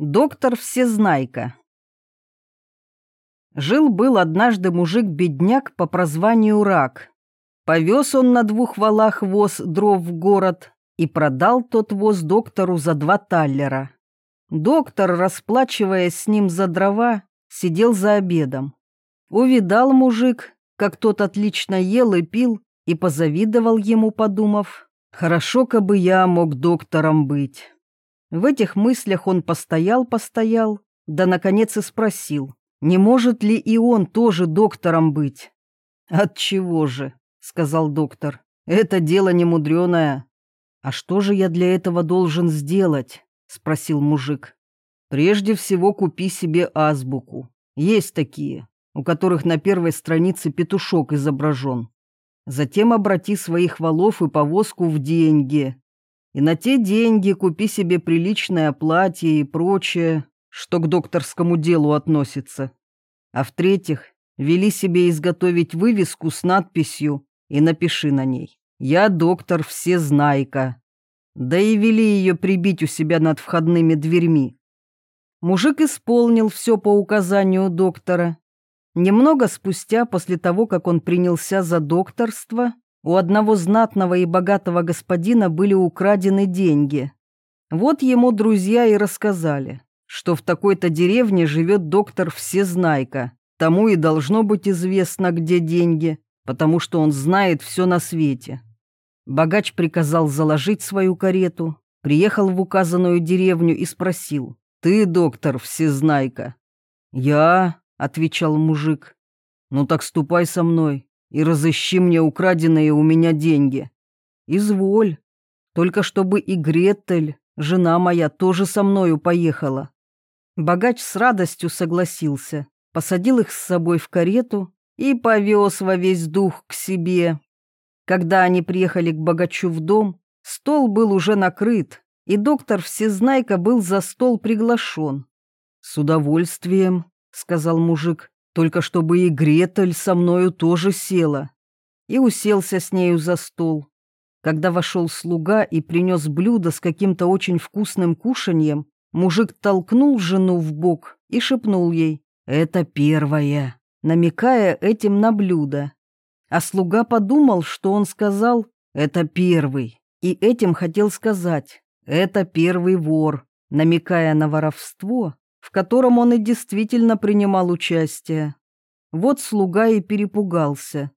Доктор Всезнайка. Жил-был однажды мужик-бедняк по прозванию Рак. Повез он на двух валах воз дров в город и продал тот воз доктору за два таллера. Доктор, расплачиваясь с ним за дрова, сидел за обедом. Увидал мужик, как тот отлично ел и пил, и позавидовал ему, подумав, «Хорошо-ка бы я мог доктором быть». В этих мыслях он постоял-постоял, да наконец и спросил, не может ли и он тоже доктором быть. «От чего же?» — сказал доктор. «Это дело немудреное». «А что же я для этого должен сделать?» — спросил мужик. «Прежде всего купи себе азбуку. Есть такие, у которых на первой странице петушок изображен. Затем обрати своих валов и повозку в деньги, и на те деньги купи себе приличное платье и прочее, что к докторскому делу относится. А в-третьих, вели себе изготовить вывеску с надписью и напиши на ней «Я доктор Всезнайка». Да и вели ее прибить у себя над входными дверьми. Мужик исполнил все по указанию доктора. Немного спустя, после того, как он принялся за докторство, у одного знатного и богатого господина были украдены деньги. Вот ему друзья и рассказали, что в такой-то деревне живет доктор Всезнайка. Тому и должно быть известно, где деньги, потому что он знает все на свете. Богач приказал заложить свою карету, приехал в указанную деревню и спросил, «Ты доктор Всезнайка?» «Я», — отвечал мужик. «Ну так ступай со мной, и разыщи мне украденные у меня деньги. Изволь, только чтобы и Гретель, жена моя, тоже со мною поехала. Богач с радостью согласился, посадил их с собой в карету и повез во весь дух к себе. Когда они приехали к богачу в дом, стол был уже накрыт, и доктор Всезнайка был за стол приглашен. «С удовольствием», — сказал мужик, только чтобы и Гретель со мною тоже села. И уселся с нею за стол. Когда вошел слуга и принес блюдо с каким-то очень вкусным кушаньем, мужик толкнул жену в бок и шепнул ей «Это первое», намекая этим на блюдо. А слуга подумал, что он сказал «Это первый», и этим хотел сказать «Это первый вор», намекая на воровство, в котором он и действительно принимал участие. Вот слуга и перепугался.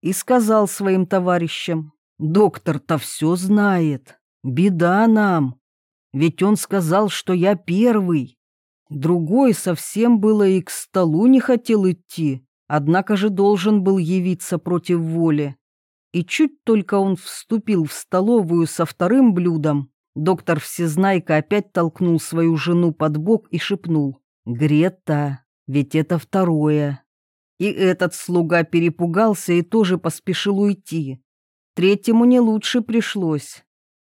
И сказал своим товарищам, «Доктор-то все знает. Беда нам. Ведь он сказал, что я первый». Другой совсем было и к столу не хотел идти, однако же должен был явиться против воли. И чуть только он вступил в столовую со вторым блюдом, Доктор Всезнайка опять толкнул свою жену под бок и шепнул. «Грета, ведь это второе». И этот слуга перепугался и тоже поспешил уйти. Третьему не лучше пришлось.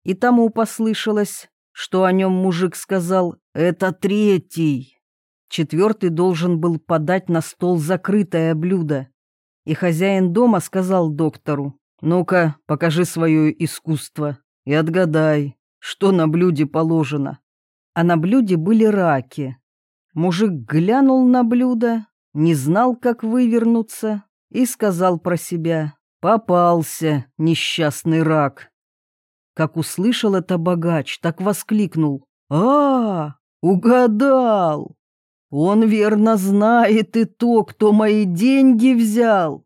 И тому послышалось, что о нем мужик сказал «это третий». Четвертый должен был подать на стол закрытое блюдо. И хозяин дома сказал доктору «Ну-ка, покажи свое искусство и отгадай, что на блюде положено. А на блюде были раки. Мужик глянул на блюдо, не знал, как вывернуться, и сказал про себя «Попался, несчастный рак». Как услышал это богач, так воскликнул «А, угадал! Он верно знает и то, кто мои деньги взял!»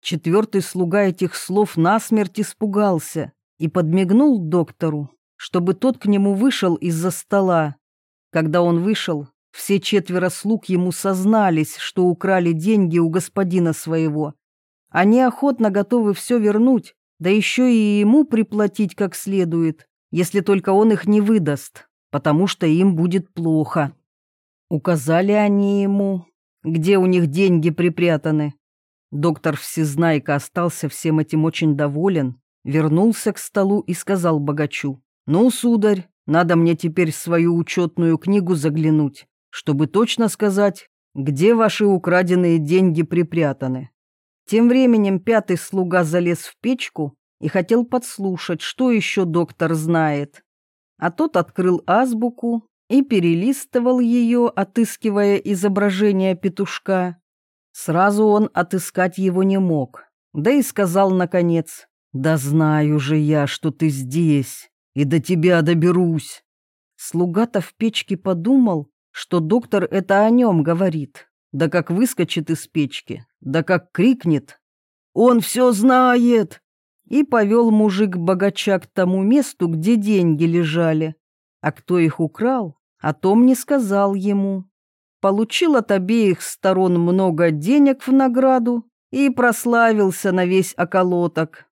Четвертый слуга этих слов насмерть испугался и подмигнул доктору, чтобы тот к нему вышел из-за стола. Когда он вышел, все четверо слуг ему сознались, что украли деньги у господина своего. Они охотно готовы все вернуть, да еще и ему приплатить как следует, если только он их не выдаст, потому что им будет плохо. Указали они ему, где у них деньги припрятаны. Доктор Всезнайка остался всем этим очень доволен, вернулся к столу и сказал богачу, «Ну, сударь, надо мне теперь свою учетную книгу заглянуть, чтобы точно сказать, где ваши украденные деньги припрятаны». Тем временем пятый слуга залез в печку и хотел подслушать, что еще доктор знает. А тот открыл азбуку и перелистывал ее, отыскивая изображение петушка. Сразу он отыскать его не мог, да и сказал наконец, «Да знаю же я, что ты здесь, и до тебя доберусь». Слуга-то в печке подумал, что доктор это о нем говорит, да как выскочит из печки, да как крикнет, «Он все знает!» И повел мужик-богача к тому месту, где деньги лежали. А кто их украл, о том не сказал ему. Получил от обеих сторон много денег в награду и прославился на весь околоток.